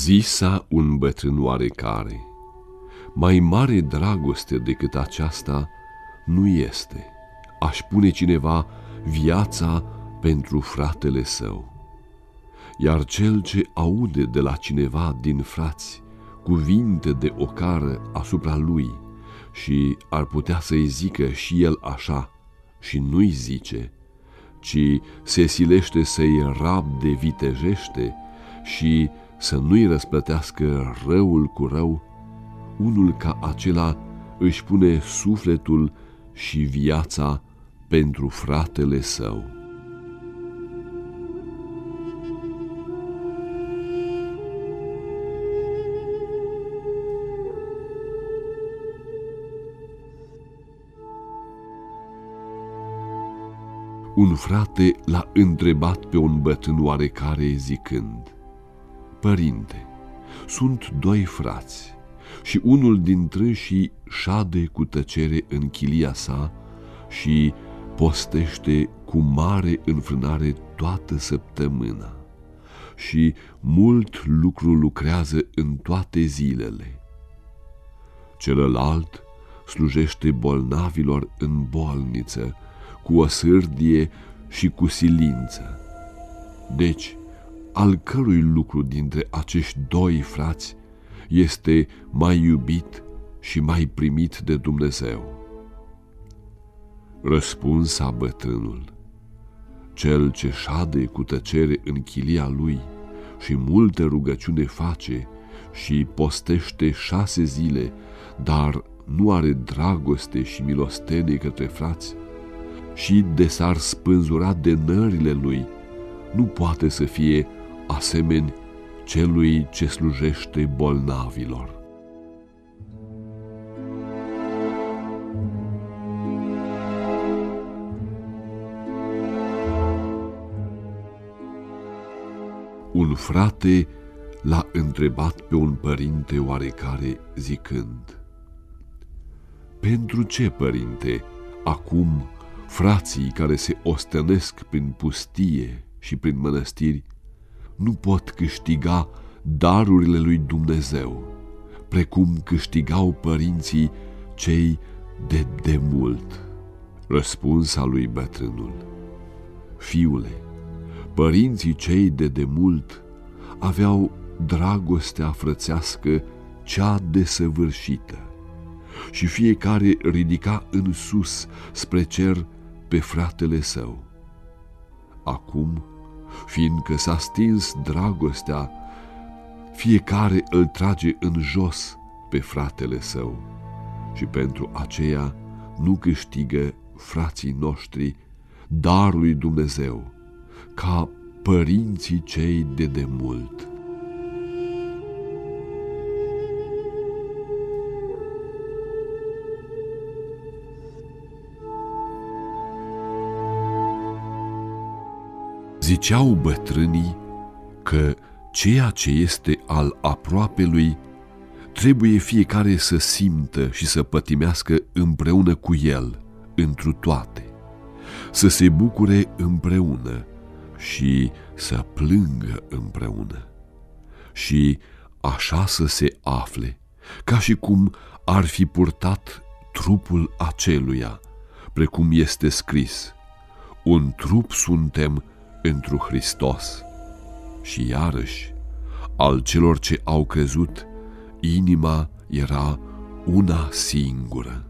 Zisa un bătrân oarecare, mai mare dragoste decât aceasta nu este. Aș pune cineva viața pentru fratele său. Iar cel ce aude de la cineva din frați cuvinte de ocară asupra lui și ar putea să-i zică și el așa și nu-i zice, ci se silește să-i rabde vitejește și să nu-i răsplătească răul cu rău, unul ca acela își pune sufletul și viața pentru fratele său. Un frate l-a întrebat pe un bătrân oarecare zicând, Părinte, sunt doi frați și unul dintre și șade cu tăcere în chilia sa și postește cu mare înfrânare toată săptămâna și mult lucru lucrează în toate zilele. Celălalt slujește bolnavilor în bolniță, cu o sârdie și cu silință. Deci, al cărui lucru dintre acești doi frați este mai iubit și mai primit de Dumnezeu? Răspunsa bătrânul, cel ce șade cu tăcere în chilia lui și multe rugăciune face și postește șase zile, dar nu are dragoste și milostenie către frați, și de s-ar spânzura de nările lui, nu poate să fie asemeni celui ce slujește bolnavilor. Un frate l-a întrebat pe un părinte oarecare zicând, Pentru ce, părinte, acum frații care se ostenesc prin pustie și prin mănăstiri nu pot câștiga darurile lui Dumnezeu, precum câștigau părinții cei de demult. Răspunsa lui bătrânul, Fiule, părinții cei de demult aveau dragostea frățească cea desăvârșită și fiecare ridica în sus spre cer pe fratele său. Acum, fiindcă s-a stins dragostea, fiecare îl trage în jos pe fratele său și pentru aceea nu câștigă frații noștri darul lui Dumnezeu, ca părinții cei de demult. Ziceau bătrânii că ceea ce este al aproapelui trebuie fiecare să simtă și să pătimească împreună cu el, întru toate, să se bucure împreună și să plângă împreună. Și așa să se afle, ca și cum ar fi purtat trupul aceluia, precum este scris, un trup suntem întru Hristos. Și iarăși, al celor ce au crezut, inima era una singură.